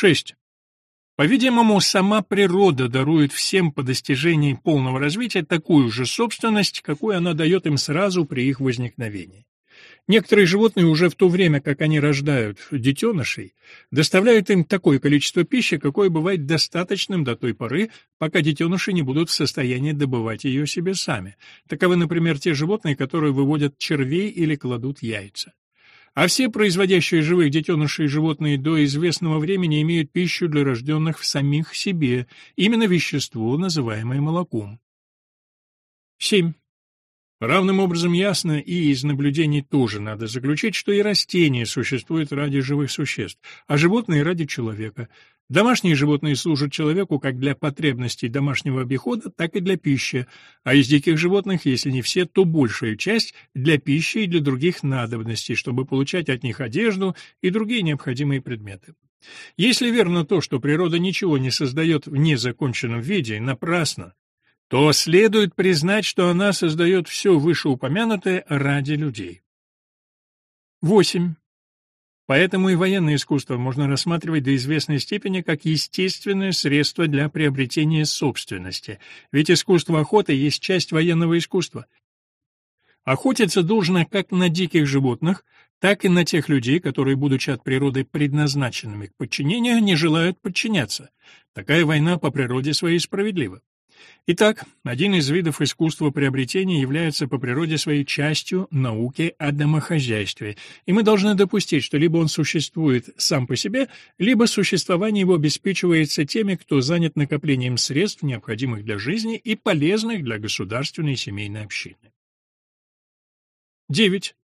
6. По-видимому, сама природа дарует всем по достижении полного развития такую же собственность, какую она дает им сразу при их возникновении. Некоторые животные уже в то время, как они рождают детенышей, доставляют им такое количество пищи, какое бывает достаточным до той поры, пока детеныши не будут в состоянии добывать ее себе сами. Таковы, например, те животные, которые выводят червей или кладут яйца. А все производящие живых детенышей животные до известного времени имеют пищу для рожденных в самих себе, именно вещество, называемое молоком. 7. Равным образом ясно и из наблюдений тоже надо заключить, что и растения существуют ради живых существ, а животные ради человека. Домашние животные служат человеку как для потребностей домашнего обихода, так и для пищи, а из диких животных, если не все, то большая часть для пищи и для других надобностей, чтобы получать от них одежду и другие необходимые предметы. Если верно то, что природа ничего не создает в незаконченном виде, напрасно, то следует признать, что она создает все вышеупомянутое ради людей. 8. Поэтому и военное искусство можно рассматривать до известной степени как естественное средство для приобретения собственности, ведь искусство охоты есть часть военного искусства. Охотиться должно как на диких животных, так и на тех людей, которые, будучи от природы предназначенными к подчинению, не желают подчиняться. Такая война по природе своей справедлива. Итак, один из видов искусства приобретения является по природе своей частью науки о домохозяйстве, и мы должны допустить, что либо он существует сам по себе, либо существование его обеспечивается теми, кто занят накоплением средств, необходимых для жизни и полезных для государственной и семейной общины. 9.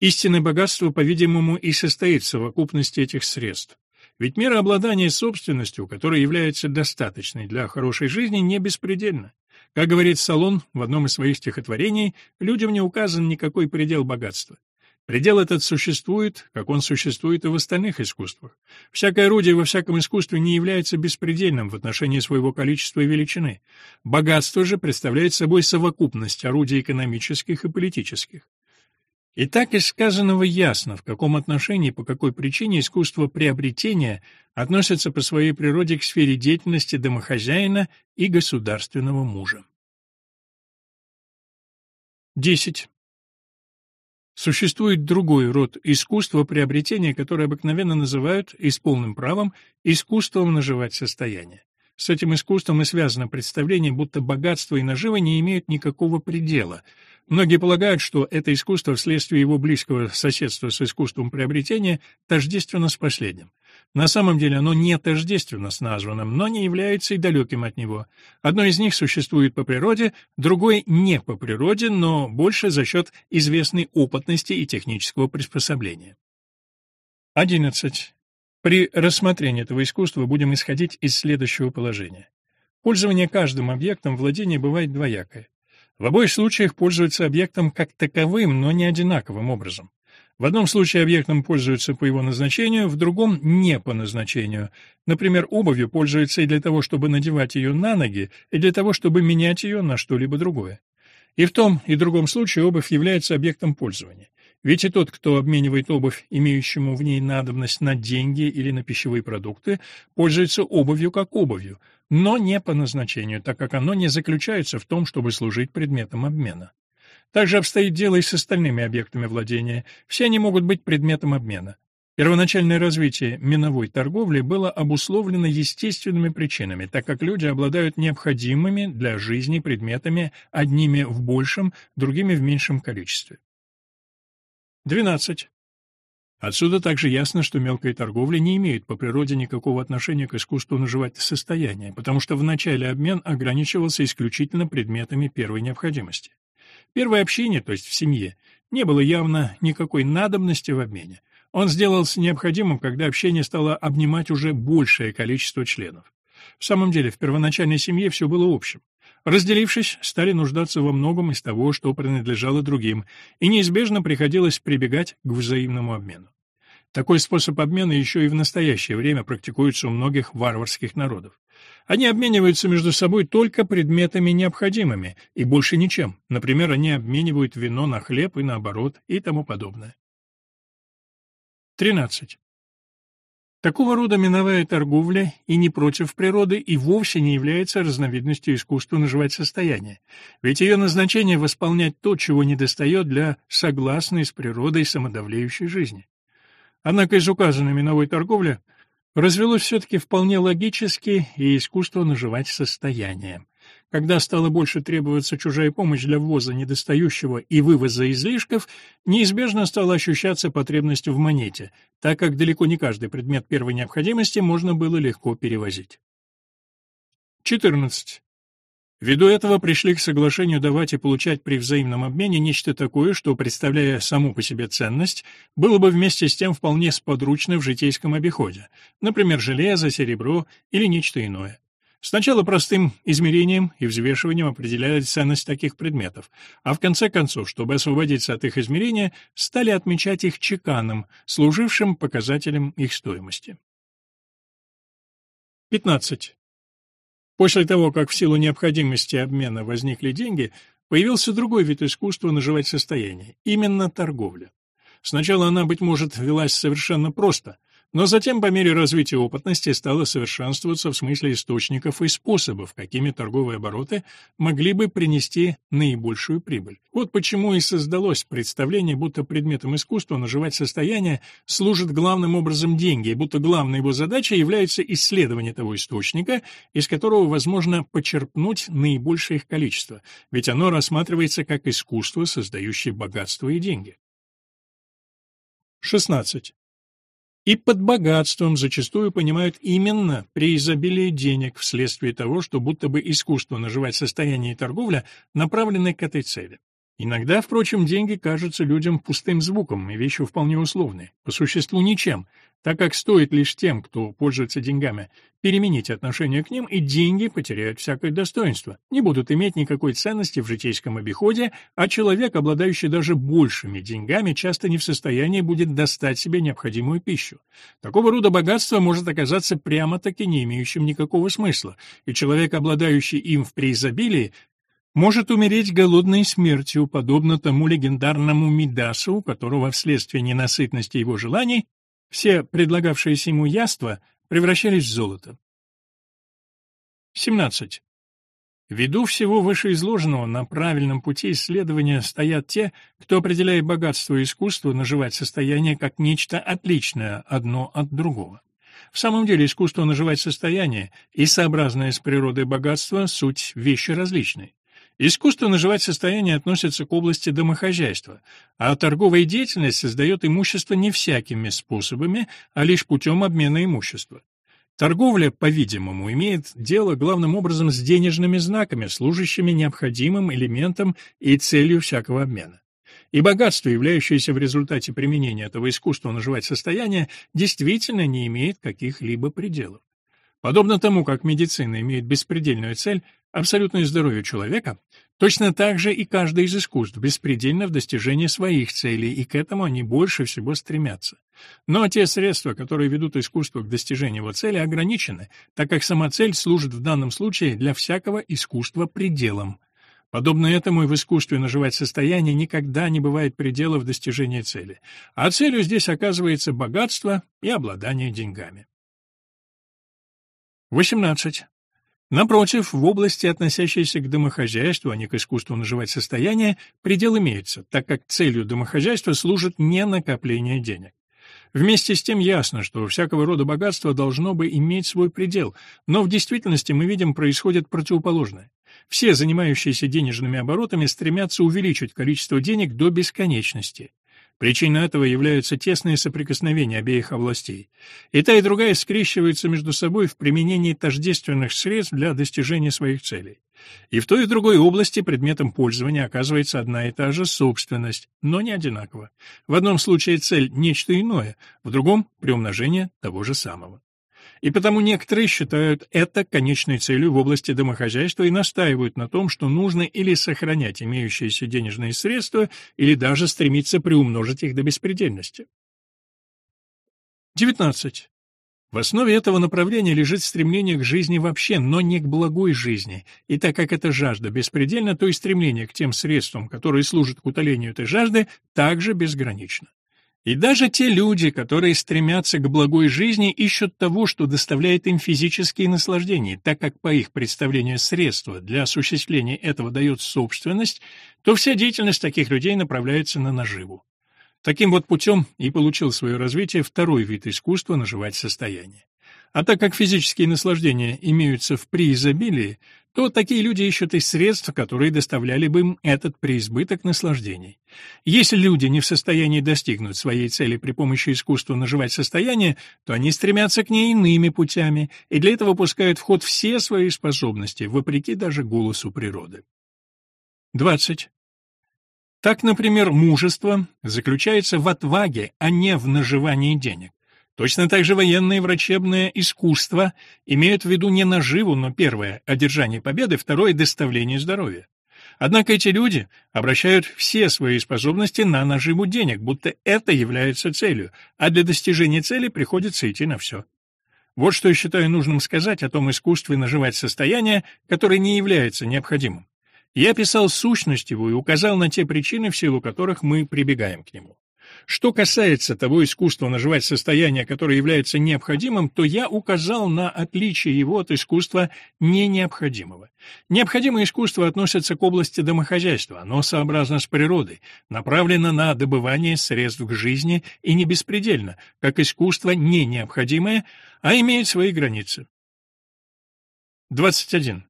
Истинное богатство, по-видимому, и состоит в совокупности этих средств. Ведь мера обладания собственностью, которая является достаточной для хорошей жизни, не беспредельна. Как говорит Салон в одном из своих стихотворений, людям не указан никакой предел богатства. Предел этот существует, как он существует и в остальных искусствах. Всякое орудие во всяком искусстве не является беспредельным в отношении своего количества и величины. Богатство же представляет собой совокупность орудий экономических и политических. И так из сказанного ясно, в каком отношении по какой причине искусство приобретения относится по своей природе к сфере деятельности домохозяина и государственного мужа. 10. Существует другой род искусства приобретения, которое обыкновенно называют, и с полным правом, искусством наживать состояние. С этим искусством и связано представление, будто богатство и нажива не имеют никакого предела – Многие полагают, что это искусство вследствие его близкого соседства с искусством приобретения тождественно с последним. На самом деле оно не тождественно с названным, но не является и далеким от него. Одно из них существует по природе, другое не по природе, но больше за счет известной опытности и технического приспособления. 11. При рассмотрении этого искусства будем исходить из следующего положения. Пользование каждым объектом владения бывает двоякое. В обоих случаях пользуются объектом как таковым, но не одинаковым образом. В одном случае объектом пользуются по его назначению, в другом — не по назначению. Например, обувью пользуются и для того, чтобы надевать ее на ноги, и для того, чтобы менять ее на что-либо другое. И в том и другом случае обувь является объектом пользования. Ведь и тот, кто обменивает обувь, имеющему в ней надобность на деньги или на пищевые продукты, пользуется обувью как обувью, но не по назначению, так как оно не заключается в том, чтобы служить предметом обмена. Также обстоит дело и с остальными объектами владения. Все они могут быть предметом обмена. Первоначальное развитие миновой торговли было обусловлено естественными причинами, так как люди обладают необходимыми для жизни предметами одними в большем, другими в меньшем количестве. 12. Отсюда также ясно, что мелкая торговля не имеет по природе никакого отношения к искусству наживать состояние, потому что вначале обмен ограничивался исключительно предметами первой необходимости. В первой общине, то есть в семье, не было явно никакой надобности в обмене. Он сделался необходимым, когда общение стало обнимать уже большее количество членов. В самом деле, в первоначальной семье все было общим. Разделившись, стали нуждаться во многом из того, что принадлежало другим, и неизбежно приходилось прибегать к взаимному обмену. Такой способ обмена еще и в настоящее время практикуется у многих варварских народов. Они обмениваются между собой только предметами необходимыми и больше ничем. Например, они обменивают вино на хлеб и наоборот и тому подобное. 13. Такого рода миновая торговля и не против природы и вовсе не является разновидностью искусства наживать состояние, ведь ее назначение восполнять то, чего недостает для согласной с природой самодавлеющей жизни. Однако из указанной миновой торговли развелось все-таки вполне логически и искусство наживать состояние. Когда стало больше требоваться чужая помощь для ввоза недостающего и вывоза излишков, неизбежно стала ощущаться потребность в монете, так как далеко не каждый предмет первой необходимости можно было легко перевозить. 14. Ввиду этого пришли к соглашению давать и получать при взаимном обмене нечто такое, что, представляя саму по себе ценность, было бы вместе с тем вполне сподручно в житейском обиходе, например, железо, серебро или нечто иное. Сначала простым измерением и взвешиванием определялась ценность таких предметов, а в конце концов, чтобы освободиться от их измерения, стали отмечать их чеканом, служившим показателем их стоимости. 15. После того, как в силу необходимости обмена возникли деньги, появился другой вид искусства наживать состояние — именно торговля. Сначала она, быть может, велась совершенно просто — но затем, по мере развития опытности, стало совершенствоваться в смысле источников и способов, какими торговые обороты могли бы принести наибольшую прибыль. Вот почему и создалось представление, будто предметом искусства наживать состояние служит главным образом деньги, и будто главной его задачей является исследование того источника, из которого возможно почерпнуть наибольшее их количество, ведь оно рассматривается как искусство, создающее богатство и деньги. 16. И под богатством зачастую понимают именно при изобилии денег вследствие того, что будто бы искусство наживать состояние и торговля направлены к этой цели. Иногда, впрочем, деньги кажутся людям пустым звуком и вещью вполне условной, по существу ничем, так как стоит лишь тем, кто пользуется деньгами, переменить отношение к ним, и деньги потеряют всякое достоинство, не будут иметь никакой ценности в житейском обиходе, а человек, обладающий даже большими деньгами, часто не в состоянии будет достать себе необходимую пищу. Такого рода богатство может оказаться прямо-таки не имеющим никакого смысла, и человек, обладающий им в преизобилии, может умереть голодной смертью, подобно тому легендарному Мидасу, у которого вследствие ненасытности его желаний все предлагавшиеся ему яства превращались в золото. 17. Ввиду всего вышеизложенного на правильном пути исследования стоят те, кто определяет богатство и искусство наживать состояние как нечто отличное одно от другого. В самом деле искусство наживать состояние и сообразное с природой богатство — суть вещи различные. Искусство наживать состояние относится к области домохозяйства, а торговая деятельность создает имущество не всякими способами, а лишь путем обмена имущества. Торговля, по-видимому, имеет дело главным образом с денежными знаками, служащими необходимым элементом и целью всякого обмена. И богатство, являющееся в результате применения этого искусства наживать состояние, действительно не имеет каких-либо пределов. Подобно тому, как медицина имеет беспредельную цель — абсолютное здоровье человека, точно так же и каждое из искусств беспредельно в достижении своих целей, и к этому они больше всего стремятся. Но те средства, которые ведут искусство к достижению его цели, ограничены, так как сама цель служит в данном случае для всякого искусства пределом. Подобно этому и в искусстве наживать состояние никогда не бывает пределов достижения цели, а целью здесь оказывается богатство и обладание деньгами. 18. Напротив, в области, относящейся к домохозяйству, а не к искусству наживать состояние, предел имеется, так как целью домохозяйства служит не накопление денег. Вместе с тем ясно, что всякого рода богатство должно бы иметь свой предел, но в действительности мы видим происходит противоположное. Все занимающиеся денежными оборотами стремятся увеличить количество денег до бесконечности. Причиной этого являются тесные соприкосновения обеих областей. И та, и другая скрещиваются между собой в применении тождественных средств для достижения своих целей. И в той и другой области предметом пользования оказывается одна и та же собственность, но не одинаково. В одном случае цель – нечто иное, в другом – приумножение того же самого. И потому некоторые считают это конечной целью в области домохозяйства и настаивают на том, что нужно или сохранять имеющиеся денежные средства, или даже стремиться приумножить их до беспредельности. 19. В основе этого направления лежит стремление к жизни вообще, но не к благой жизни, и так как эта жажда беспредельна, то и стремление к тем средствам, которые служат к утолению этой жажды, также безгранично. И даже те люди, которые стремятся к благой жизни, ищут того, что доставляет им физические наслаждения, так как по их представлению средства для осуществления этого дает собственность, то вся деятельность таких людей направляется на наживу. Таким вот путем и получил свое развитие второй вид искусства наживать состояние. А так как физические наслаждения имеются в преизобилии, то такие люди ищут и средств, которые доставляли бы им этот преизбыток наслаждений. Если люди не в состоянии достигнуть своей цели при помощи искусства наживать состояние, то они стремятся к ней иными путями, и для этого пускают в ход все свои способности, вопреки даже голосу природы. 20. Так, например, мужество заключается в отваге, а не в наживании денег. Точно так же военное и врачебное искусство имеют в виду не наживу, но первое — одержание победы, второе — доставление здоровья. Однако эти люди обращают все свои способности на наживу денег, будто это является целью, а для достижения цели приходится идти на все. Вот что я считаю нужным сказать о том искусстве наживать состояние, которое не является необходимым. Я писал сущность его и указал на те причины, в силу которых мы прибегаем к нему. Что касается того искусства наживать состояние, которое является необходимым, то я указал на отличие его от искусства не необходимого. Необходимое искусство относится к области домохозяйства, оно сообразно с природой, направлено на добывание средств к жизни и не беспредельно, как искусство не необходимое, а имеет свои границы. 21.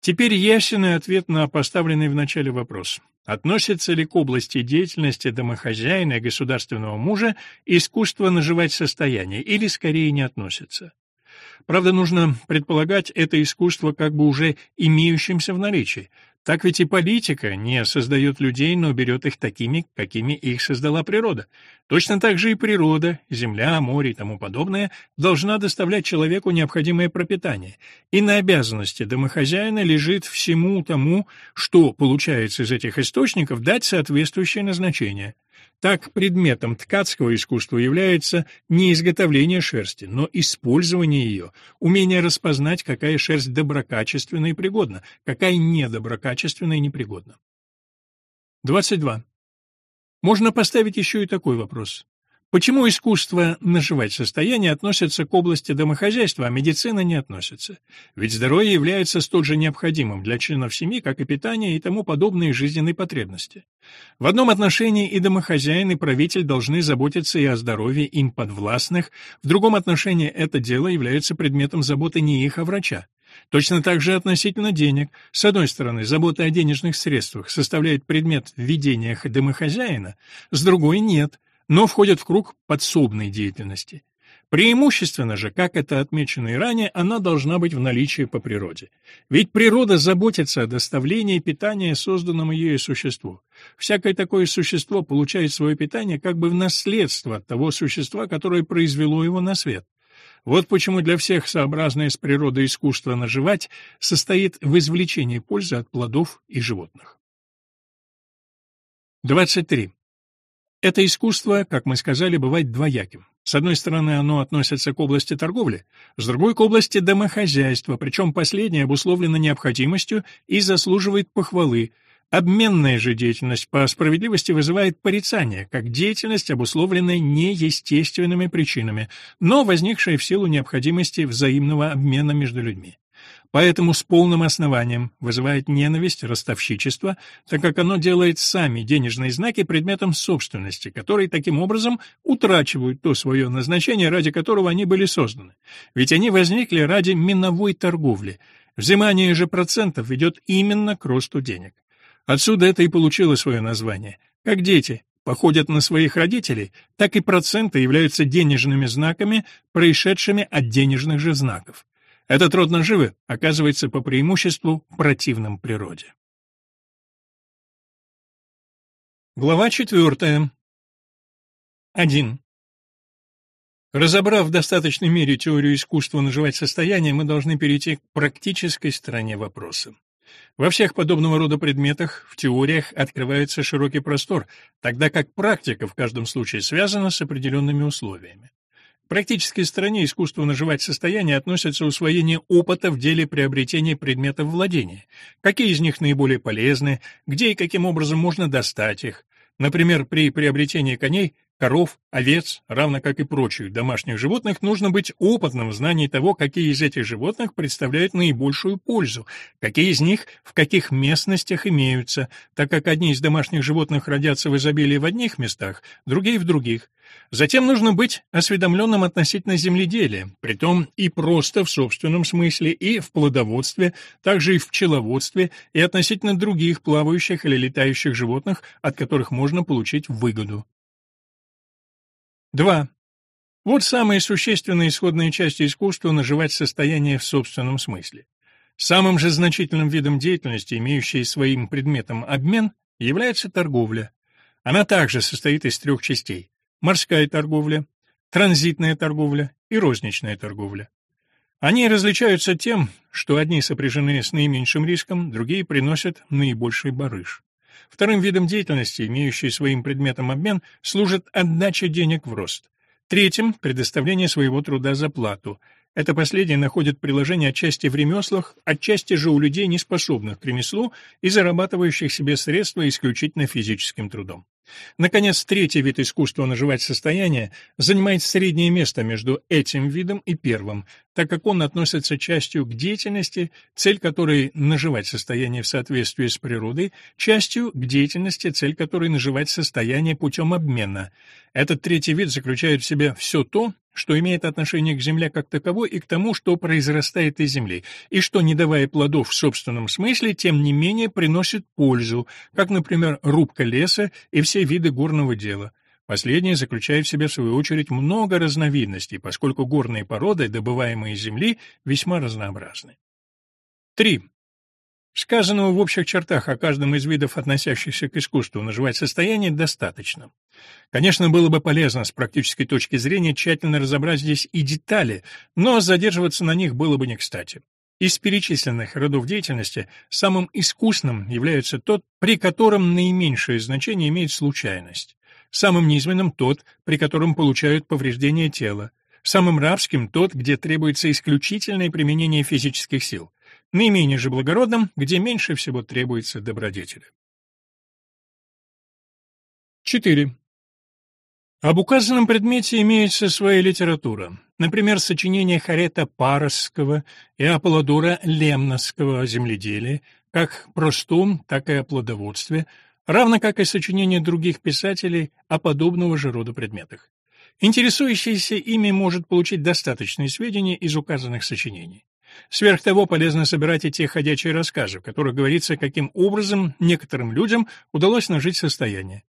Теперь ясен ответ на поставленный в начале вопрос. Относится ли к области деятельности домохозяина и государственного мужа искусство наживать состояние, или скорее не относится? Правда, нужно предполагать это искусство как бы уже имеющимся в наличии, так ведь и политика не создает людей, но берет их такими, какими их создала природа. Точно так же и природа, земля, море и тому подобное, должна доставлять человеку необходимое пропитание. И на обязанности домохозяина лежит всему тому, что получается из этих источников, дать соответствующее назначение. Так, предметом ткацкого искусства является не изготовление шерсти, но использование ее, умение распознать, какая шерсть доброкачественна и пригодна, какая недоброкачественна и непригодна. 22. Можно поставить еще и такой вопрос. Почему искусство наживать состояние относится к области домохозяйства, а медицина не относится? Ведь здоровье является столь же необходимым для членов семьи, как и питание и тому подобные жизненные потребности. В одном отношении и домохозяин, и правитель должны заботиться и о здоровье им подвластных, в другом отношении это дело является предметом заботы не их, а врача. Точно так же относительно денег. С одной стороны, забота о денежных средствах составляет предмет в домохозяина, с другой — нет — но входят в круг подсобной деятельности. Преимущественно же, как это отмечено и ранее, она должна быть в наличии по природе. Ведь природа заботится о доставлении питания созданному ею существу. Всякое такое существо получает свое питание как бы в наследство от того существа, которое произвело его на свет. Вот почему для всех сообразное с природой искусство наживать состоит в извлечении пользы от плодов и животных. 23. Это искусство, как мы сказали, бывает двояким. С одной стороны, оно относится к области торговли, с другой — к области домохозяйства, причем последнее обусловлено необходимостью и заслуживает похвалы. Обменная же деятельность по справедливости вызывает порицание, как деятельность, обусловленная неестественными причинами, но возникшая в силу необходимости взаимного обмена между людьми. Поэтому с полным основанием вызывает ненависть ростовщичество, так как оно делает сами денежные знаки предметом собственности, которые таким образом утрачивают то свое назначение, ради которого они были созданы. Ведь они возникли ради миновой торговли. Взимание же процентов ведет именно к росту денег. Отсюда это и получило свое название. Как дети походят на своих родителей, так и проценты являются денежными знаками, происшедшими от денежных же знаков. Этот род наживы оказывается по преимуществу противным природе. Глава четвертая. 1. Разобрав в достаточной мере теорию искусства наживать состояние, мы должны перейти к практической стороне вопроса. Во всех подобного рода предметах в теориях открывается широкий простор, тогда как практика в каждом случае связана с определенными условиями практической стороне искусство наживать состояние относится усвоение опыта в деле приобретения предметов владения. Какие из них наиболее полезны, где и каким образом можно достать их. Например, при приобретении коней коров, овец, равно как и прочих домашних животных, нужно быть опытным в знании того, какие из этих животных представляют наибольшую пользу, какие из них в каких местностях имеются, так как одни из домашних животных родятся в изобилии в одних местах, другие в других. Затем нужно быть осведомленным относительно земледелия, притом и просто в собственном смысле, и в плодоводстве, также и в пчеловодстве, и относительно других плавающих или летающих животных, от которых можно получить выгоду. 2. Вот самые существенные исходные части искусства наживать состояние в собственном смысле. Самым же значительным видом деятельности, имеющей своим предметом обмен, является торговля. Она также состоит из трех частей – морская торговля, транзитная торговля и розничная торговля. Они различаются тем, что одни сопряжены с наименьшим риском, другие приносят наибольший барыш. Вторым видом деятельности, имеющей своим предметом обмен, служит отдача денег в рост. Третьим – предоставление своего труда за плату. Это последнее находит приложение отчасти в ремеслах, отчасти же у людей, неспособных к ремеслу и зарабатывающих себе средства исключительно физическим трудом. Наконец, третий вид искусства наживать состояние занимает среднее место между этим видом и первым, так как он относится частью к деятельности, цель которой – наживать состояние в соответствии с природой, частью к деятельности, цель которой – наживать состояние путем обмена. Этот третий вид заключает в себе все то, что имеет отношение к земле как таковой и к тому, что произрастает из земли, и что, не давая плодов в собственном смысле, тем не менее приносит пользу, как, например, рубка леса и все виды горного дела. Последнее заключает в себе, в свою очередь, много разновидностей, поскольку горные породы, добываемые из земли, весьма разнообразны. 3. Сказанного в общих чертах о каждом из видов, относящихся к искусству, наживать состояние, достаточно. Конечно, было бы полезно с практической точки зрения тщательно разобрать здесь и детали, но задерживаться на них было бы не кстати. Из перечисленных родов деятельности самым искусным является тот, при котором наименьшее значение имеет случайность. Самым низменным тот, при котором получают повреждения тела. Самым рабским тот, где требуется исключительное применение физических сил наименее же благородным, где меньше всего требуется добродетели. 4. Об указанном предмете имеется своя литература. Например, сочинения Харета Паросского и Аполлодора Лемносского о земледелии, как простом, так и о плодоводстве, равно как и сочинения других писателей о подобного же рода предметах. Интересующийся ими может получить достаточные сведения из указанных сочинений. Сверх того, полезно собирать и те ходячие рассказы, в которых говорится, каким образом некоторым людям удалось нажить состояние.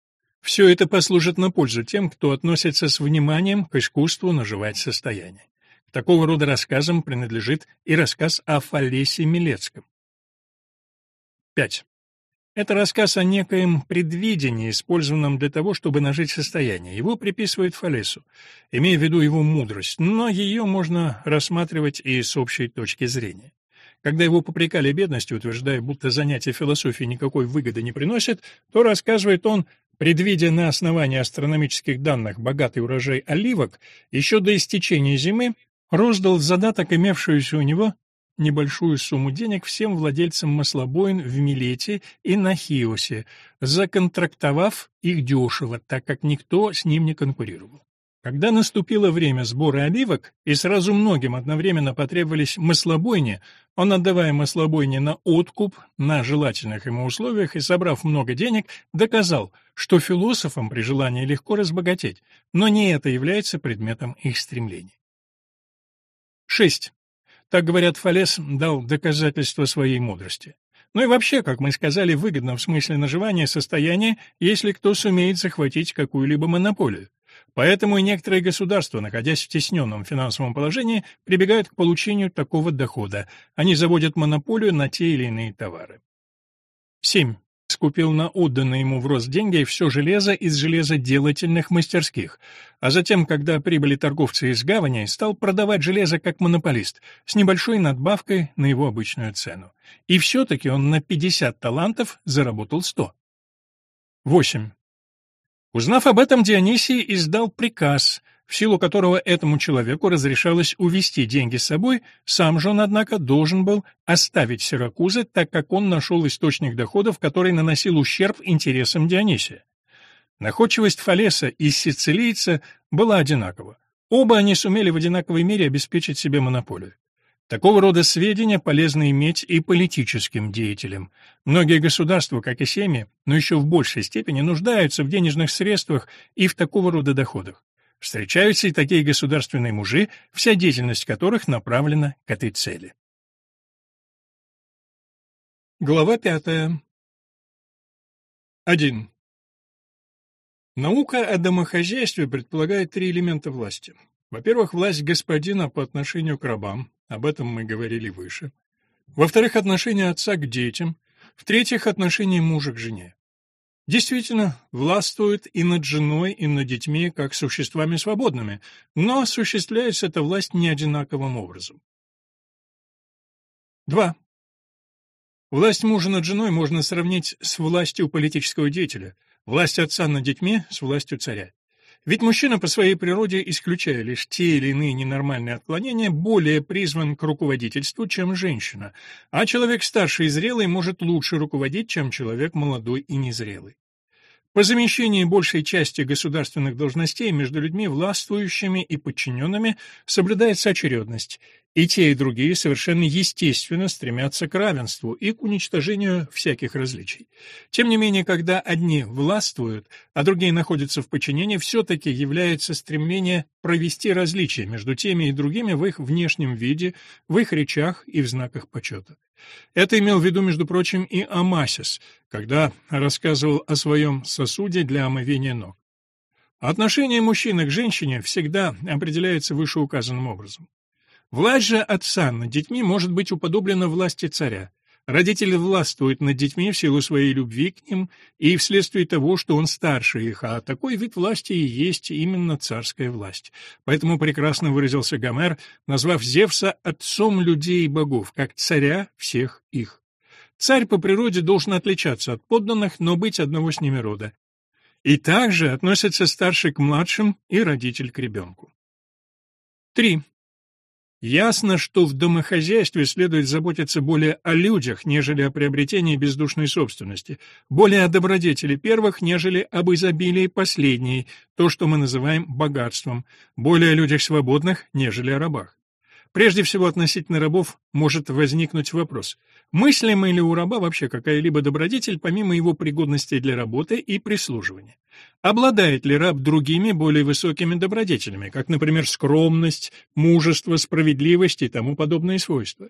Все это послужит на пользу тем, кто относится с вниманием к искусству наживать состояние. Такого рода рассказам принадлежит и рассказ о Фалесе Милецком. 5. Это рассказ о некоем предвидении, использованном для того, чтобы нажить состояние. Его приписывают Фалесу, имея в виду его мудрость, но ее можно рассматривать и с общей точки зрения. Когда его попрекали бедностью, утверждая, будто занятия философией никакой выгоды не приносят, то, рассказывает он, предвидя на основании астрономических данных богатый урожай оливок, еще до истечения зимы роздал задаток имевшуюся у него небольшую сумму денег всем владельцам маслобоин в Милете и на Хиосе, законтрактовав их дешево, так как никто с ним не конкурировал. Когда наступило время сбора оливок, и сразу многим одновременно потребовались маслобойни, он, отдавая маслобойни на откуп, на желательных ему условиях и собрав много денег, доказал, что философам при желании легко разбогатеть, но не это является предметом их стремлений. 6. Так, говорят, Фалес дал доказательство своей мудрости. Ну и вообще, как мы сказали, выгодно в смысле наживания состояния, если кто сумеет захватить какую-либо монополию. Поэтому и некоторые государства, находясь в тесненном финансовом положении, прибегают к получению такого дохода. Они заводят монополию на те или иные товары. 7 скупил на отданные ему в рост деньги все железо из железоделательных мастерских, а затем, когда прибыли торговцы из гавани, стал продавать железо как монополист, с небольшой надбавкой на его обычную цену. И все-таки он на 50 талантов заработал 100. 8. Узнав об этом, Дионисий издал приказ — в силу которого этому человеку разрешалось увести деньги с собой, сам же он, однако, должен был оставить Сиракузы, так как он нашел источник доходов, который наносил ущерб интересам Дионисия. Находчивость Фалеса и сицилийца была одинакова. Оба они сумели в одинаковой мере обеспечить себе монополию. Такого рода сведения полезно иметь и политическим деятелям. Многие государства, как и семьи, но еще в большей степени нуждаются в денежных средствах и в такого рода доходах. Встречаются и такие государственные мужи, вся деятельность которых направлена к этой цели. Глава пятая. 1. Наука о домохозяйстве предполагает три элемента власти. Во-первых, власть господина по отношению к рабам, об этом мы говорили выше. Во-вторых, отношение отца к детям. В-третьих, отношение мужа к жене. Действительно, властвует и над женой, и над детьми, как существами свободными, но осуществляется эта власть не одинаковым образом. 2. Власть мужа над женой можно сравнить с властью политического деятеля – Власть отца над детьми с властью царя. Ведь мужчина по своей природе, исключая лишь те или иные ненормальные отклонения, более призван к руководительству, чем женщина, а человек старший и зрелый может лучше руководить, чем человек молодой и незрелый. По замещении большей части государственных должностей между людьми властвующими и подчиненными соблюдается очередность, и те, и другие совершенно естественно стремятся к равенству и к уничтожению всяких различий. Тем не менее, когда одни властвуют, а другие находятся в подчинении, все-таки является стремление провести различия между теми и другими в их внешнем виде, в их речах и в знаках почета. Это имел в виду, между прочим, и Амасис, когда рассказывал о своем сосуде для омовения ног. Отношение мужчины к женщине всегда определяется вышеуказанным образом. Власть же отца над детьми может быть уподоблена власти царя. Родители властвуют над детьми в силу своей любви к ним и вследствие того, что он старше их, а такой вид власти и есть именно царская власть. Поэтому прекрасно выразился Гомер, назвав Зевса отцом людей и богов, как царя всех их. Царь по природе должен отличаться от подданных, но быть одного с ними рода. И также относится старший к младшим и родитель к ребенку. 3. Ясно, что в домохозяйстве следует заботиться более о людях, нежели о приобретении бездушной собственности, более о добродетели первых, нежели об изобилии последней, то, что мы называем богатством, более о людях свободных, нежели о рабах. Прежде всего, относительно рабов может возникнуть вопрос, мыслима ли у раба вообще какая-либо добродетель, помимо его пригодности для работы и прислуживания? Обладает ли раб другими, более высокими добродетелями, как, например, скромность, мужество, справедливость и тому подобные свойства?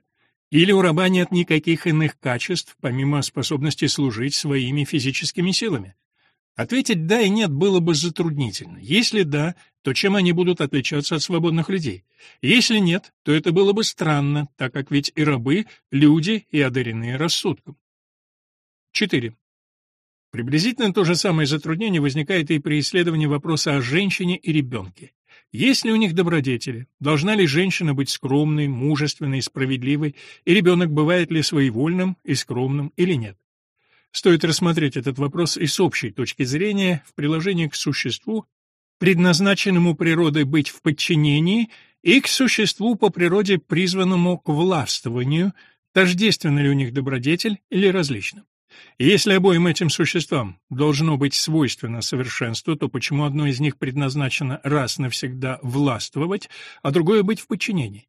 Или у раба нет никаких иных качеств, помимо способности служить своими физическими силами? Ответить «да» и «нет» было бы затруднительно. Если «да», то чем они будут отличаться от свободных людей? Если нет, то это было бы странно, так как ведь и рабы — люди и одаренные рассудком. 4. Приблизительно то же самое затруднение возникает и при исследовании вопроса о женщине и ребенке. Есть ли у них добродетели? Должна ли женщина быть скромной, мужественной, справедливой? И ребенок бывает ли своевольным и скромным или нет? Стоит рассмотреть этот вопрос и с общей точки зрения в приложении к существу, предназначенному природой быть в подчинении, и к существу по природе, призванному к властвованию, тождественно ли у них добродетель или различно. Если обоим этим существам должно быть свойственно совершенство, то почему одно из них предназначено раз навсегда властвовать, а другое быть в подчинении?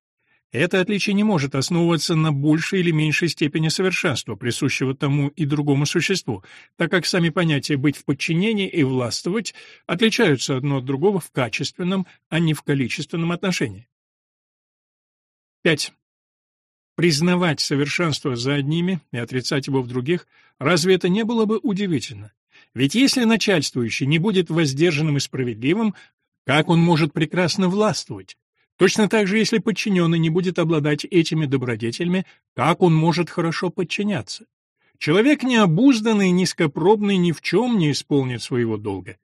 Это отличие не может основываться на большей или меньшей степени совершенства, присущего тому и другому существу, так как сами понятия «быть в подчинении» и «властвовать» отличаются одно от другого в качественном, а не в количественном отношении. 5. Признавать совершенство за одними и отрицать его в других, разве это не было бы удивительно? Ведь если начальствующий не будет воздержанным и справедливым, как он может прекрасно властвовать? Точно так же, если подчиненный не будет обладать этими добродетелями, как он может хорошо подчиняться? Человек необузданный, низкопробный ни в чем не исполнит своего долга.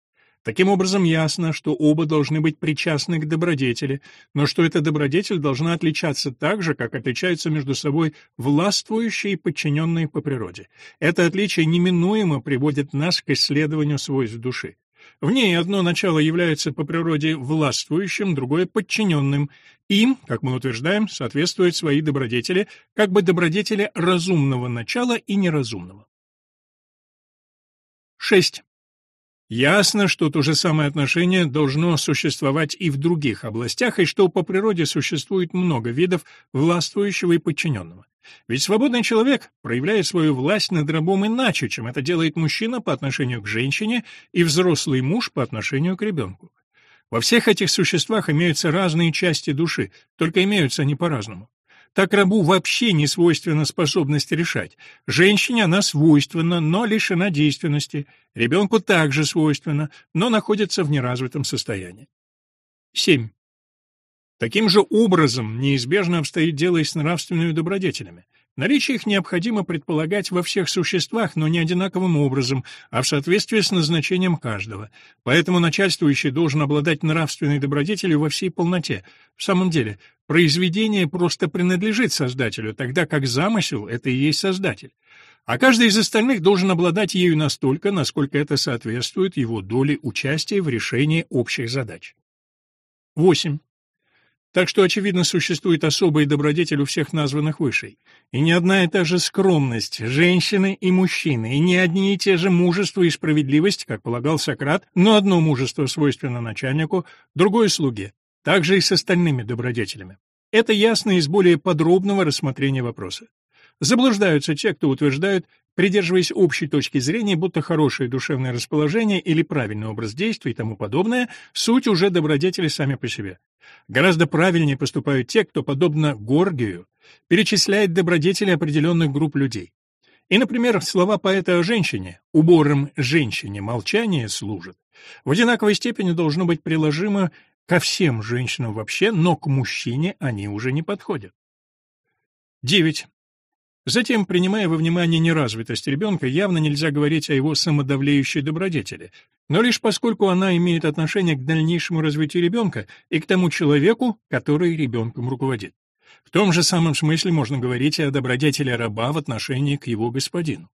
Таким образом, ясно, что оба должны быть причастны к добродетели, но что эта добродетель должна отличаться так же, как отличаются между собой властвующие и подчиненные по природе. Это отличие неминуемо приводит нас к исследованию свойств души. В ней одно начало является по природе властвующим, другое — подчиненным. Им, как мы утверждаем, соответствуют свои добродетели, как бы добродетели разумного начала и неразумного. 6. Ясно, что то же самое отношение должно существовать и в других областях, и что по природе существует много видов властвующего и подчиненного. Ведь свободный человек проявляет свою власть над рабом иначе, чем это делает мужчина по отношению к женщине и взрослый муж по отношению к ребенку. Во всех этих существах имеются разные части души, только имеются они по-разному. Так рабу вообще не свойственна способность решать. Женщине она свойственна, но лишена действенности. Ребенку также свойственна, но находится в неразвитом состоянии. 7. Таким же образом неизбежно обстоит дело и с нравственными добродетелями. Наличие их необходимо предполагать во всех существах, но не одинаковым образом, а в соответствии с назначением каждого. Поэтому начальствующий должен обладать нравственной добродетелью во всей полноте. В самом деле, произведение просто принадлежит создателю, тогда как замысел — это и есть создатель. А каждый из остальных должен обладать ею настолько, насколько это соответствует его доле участия в решении общих задач. 8. Так что, очевидно, существует особый добродетель у всех названных выше. И не одна и та же скромность женщины и мужчины, и не одни и те же мужество и справедливость, как полагал Сократ, но одно мужество свойственно начальнику, другое — слуге. Так же и с остальными добродетелями. Это ясно из более подробного рассмотрения вопроса. Заблуждаются те, кто утверждают, придерживаясь общей точки зрения, будто хорошее душевное расположение или правильный образ действий и тому подобное, суть уже добродетели сами по себе. Гораздо правильнее поступают те, кто, подобно Горгию, перечисляет добродетели определенных групп людей. И, например, слова поэта о женщине «убором женщине молчание служит» в одинаковой степени должно быть приложимо ко всем женщинам вообще, но к мужчине они уже не подходят. 9. Затем, принимая во внимание неразвитость ребенка, явно нельзя говорить о его самодавлеющей добродетели, но лишь поскольку она имеет отношение к дальнейшему развитию ребенка и к тому человеку, который ребенком руководит. В том же самом смысле можно говорить и о добродетели раба в отношении к его господину.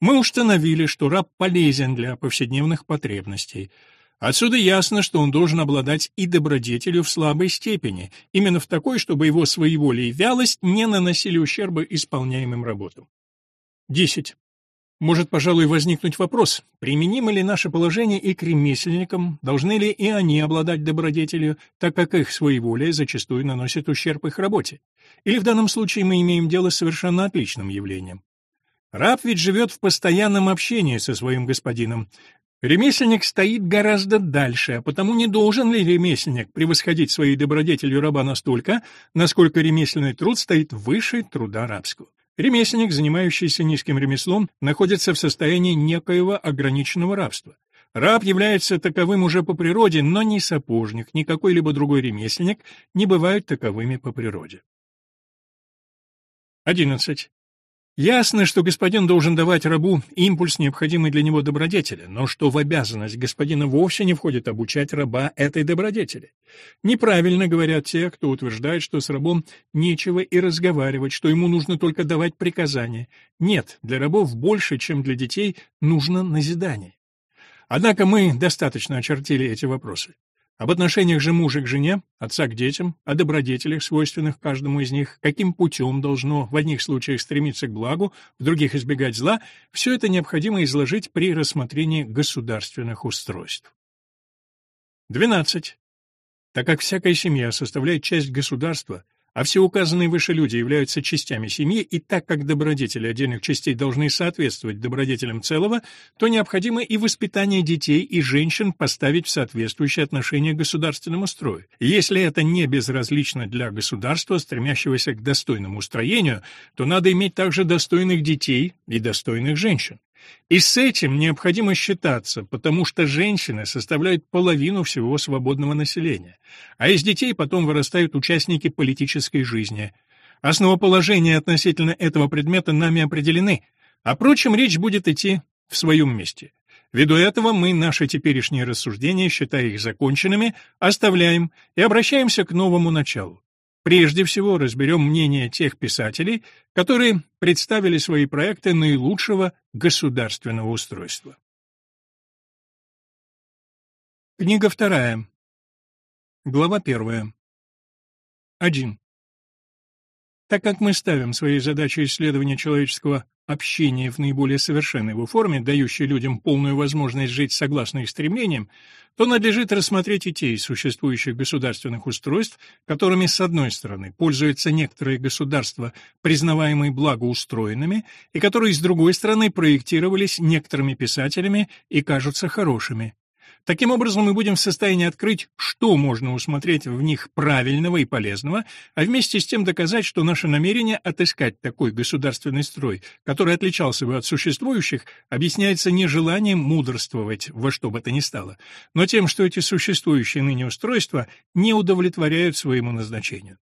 Мы установили, что раб полезен для повседневных потребностей, Отсюда ясно, что он должен обладать и добродетелью в слабой степени, именно в такой, чтобы его своеволие и вялость не наносили ущерба исполняемым работам. 10. Может, пожалуй, возникнуть вопрос, применимо ли наше положение и к ремесленникам, должны ли и они обладать добродетелью, так как их своеволие зачастую наносит ущерб их работе? Или в данном случае мы имеем дело с совершенно отличным явлением? Раб ведь живет в постоянном общении со своим господином, Ремесленник стоит гораздо дальше, а потому не должен ли ремесленник превосходить своей добродетелью раба настолько, насколько ремесленный труд стоит выше труда рабского. Ремесленник, занимающийся низким ремеслом, находится в состоянии некоего ограниченного рабства. Раб является таковым уже по природе, но ни сапожник, ни какой-либо другой ремесленник не бывают таковыми по природе. 11. Ясно, что господин должен давать рабу импульс, необходимый для него добродетели, но что в обязанность господина вовсе не входит обучать раба этой добродетели. Неправильно говорят те, кто утверждает, что с рабом нечего и разговаривать, что ему нужно только давать приказания. Нет, для рабов больше, чем для детей, нужно назидание. Однако мы достаточно очертили эти вопросы. Об отношениях же мужа к жене, отца к детям, о добродетелях, свойственных каждому из них, каким путем должно в одних случаях стремиться к благу, в других избегать зла, все это необходимо изложить при рассмотрении государственных устройств. 12. Так как всякая семья составляет часть государства, а все указанные выше люди являются частями семьи, и так как добродетели отдельных частей должны соответствовать добродетелям целого, то необходимо и воспитание детей и женщин поставить в соответствующее отношение к государственному строю. Если это не безразлично для государства, стремящегося к достойному устроению, то надо иметь также достойных детей и достойных женщин. И с этим необходимо считаться, потому что женщины составляют половину всего свободного населения, а из детей потом вырастают участники политической жизни. Основоположения относительно этого предмета нами определены, а прочим речь будет идти в своем месте. Ввиду этого мы наши теперешние рассуждения, считая их законченными, оставляем и обращаемся к новому началу. Прежде всего разберем мнение тех писателей, которые представили свои проекты наилучшего государственного устройства. Книга вторая. Глава первая. 1. Так как мы ставим своей задачей исследования человеческого общение в наиболее совершенной его форме, дающее людям полную возможность жить согласно их стремлениям, то надлежит рассмотреть и те из существующих государственных устройств, которыми, с одной стороны, пользуются некоторые государства, признаваемые благоустроенными, и которые, с другой стороны, проектировались некоторыми писателями и кажутся хорошими. Таким образом, мы будем в состоянии открыть, что можно усмотреть в них правильного и полезного, а вместе с тем доказать, что наше намерение отыскать такой государственный строй, который отличался бы от существующих, объясняется не желанием мудрствовать во что бы то ни стало, но тем, что эти существующие ныне устройства не удовлетворяют своему назначению.